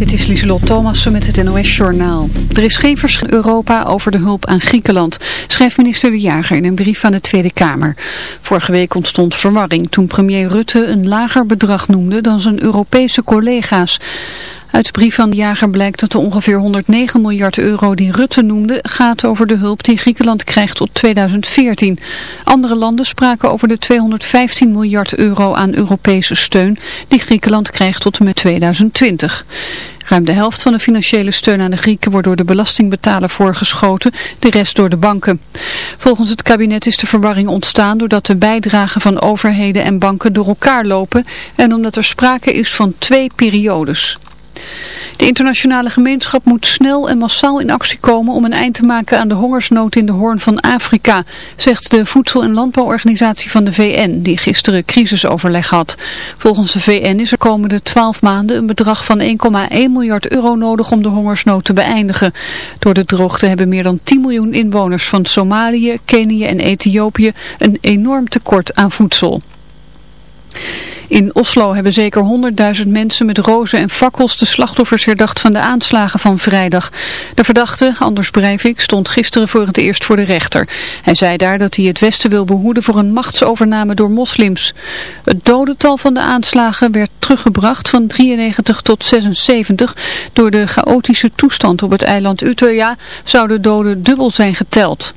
Dit is Lieselot Thomassen met het NOS-journaal. Er is geen verschil Europa over de hulp aan Griekenland, schrijft minister De Jager in een brief aan de Tweede Kamer. Vorige week ontstond verwarring toen premier Rutte een lager bedrag noemde dan zijn Europese collega's. Uit de brief van de jager blijkt dat de ongeveer 109 miljard euro die Rutte noemde gaat over de hulp die Griekenland krijgt tot 2014. Andere landen spraken over de 215 miljard euro aan Europese steun die Griekenland krijgt tot en met 2020. Ruim de helft van de financiële steun aan de Grieken wordt door de belastingbetaler voorgeschoten, de rest door de banken. Volgens het kabinet is de verwarring ontstaan doordat de bijdragen van overheden en banken door elkaar lopen en omdat er sprake is van twee periodes. De internationale gemeenschap moet snel en massaal in actie komen om een eind te maken aan de hongersnood in de Hoorn van Afrika, zegt de Voedsel- en Landbouworganisatie van de VN, die gisteren crisisoverleg had. Volgens de VN is er komende 12 maanden een bedrag van 1,1 miljard euro nodig om de hongersnood te beëindigen. Door de droogte hebben meer dan 10 miljoen inwoners van Somalië, Kenië en Ethiopië een enorm tekort aan voedsel. In Oslo hebben zeker 100.000 mensen met rozen en fakkels de slachtoffers herdacht van de aanslagen van vrijdag. De verdachte, Anders Breivik, stond gisteren voor het eerst voor de rechter. Hij zei daar dat hij het Westen wil behoeden voor een machtsovername door moslims. Het dodental van de aanslagen werd teruggebracht van 93 tot 76. Door de chaotische toestand op het eiland Utøya zouden doden dubbel zijn geteld.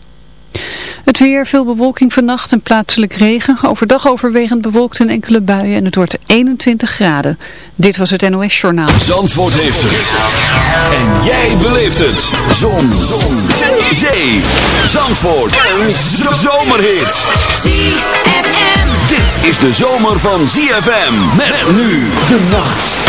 Het weer, veel bewolking vannacht en plaatselijk regen. Overdag overwegend bewolkt en enkele buien en het wordt 21 graden. Dit was het NOS Journaal. Zandvoort heeft het. En jij beleeft het. Zon. Zon. Zee. Zee. Zandvoort. Een zomerhit. ZFM. Dit is de zomer van ZFM. Met nu de nacht.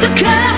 the curse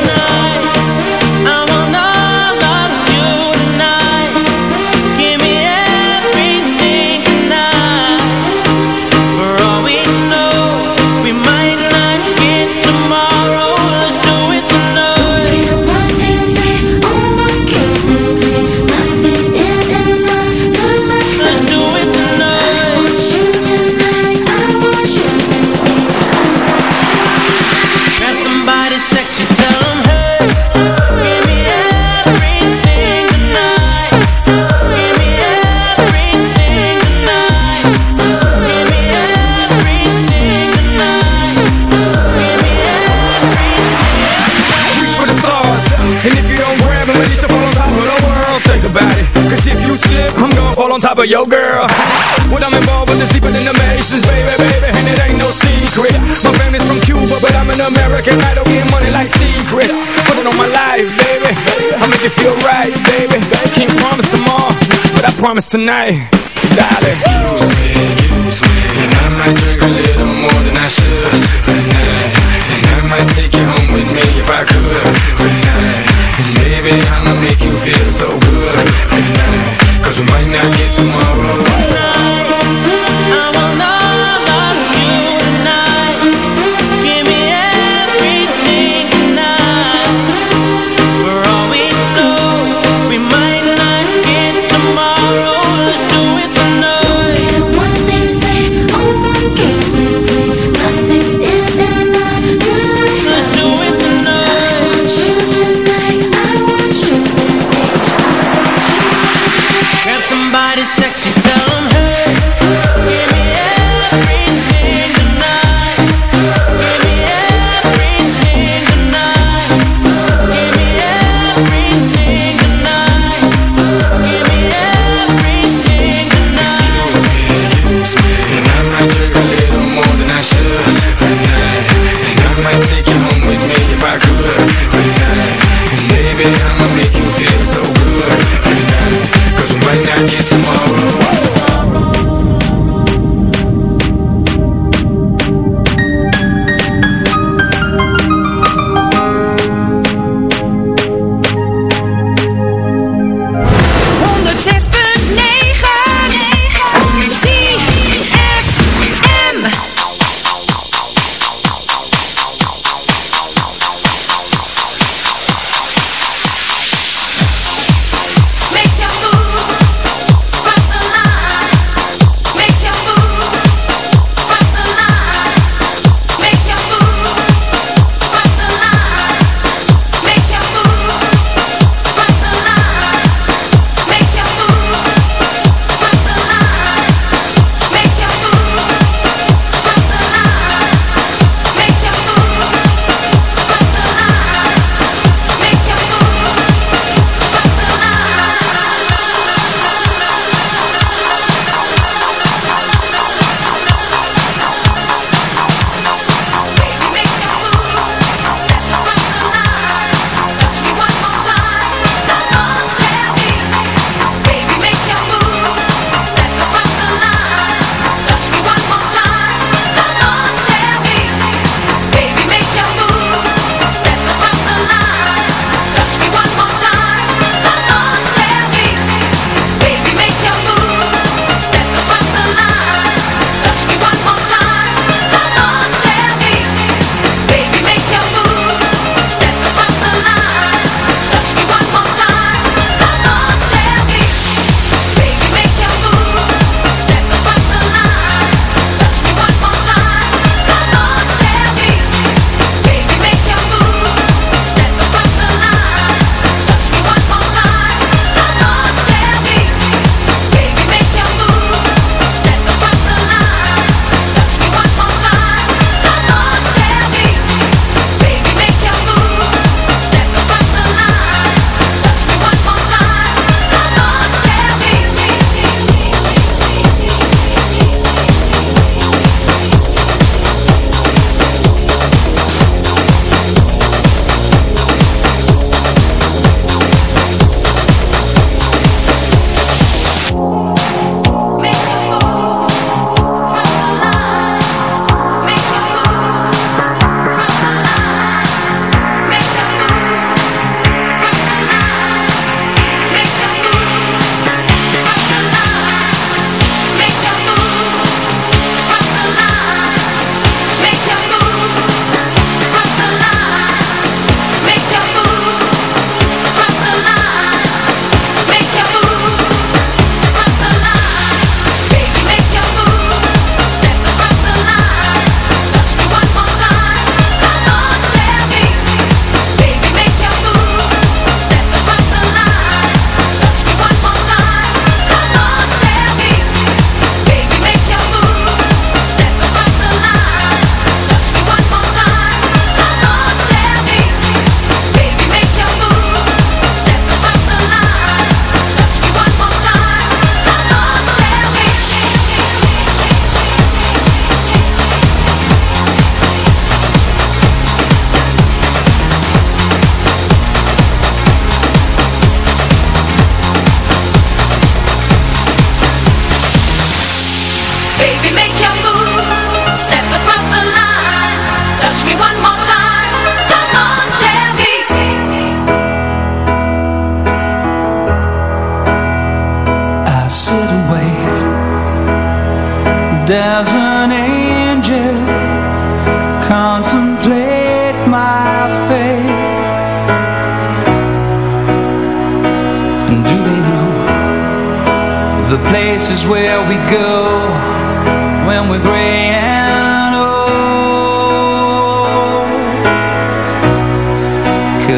Your girl. When I'm involved with this deeper than the Masons, baby, baby, and it ain't no secret. My family's from Cuba, but I'm an American idol, getting money like secrets. Put it on my life, baby. I make it feel right, baby. Can't promise tomorrow, but I promise tonight. Darling.